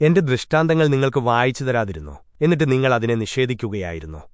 എന്റെ ദൃഷ്ടാന്തങ്ങൾ നിങ്ങൾക്ക് വായിച്ചു തരാതിരുന്നോ. എന്നിട്ട് നിങ്ങൾ അതിനെ നിഷേധിക്കുകയായിരുന്നോ.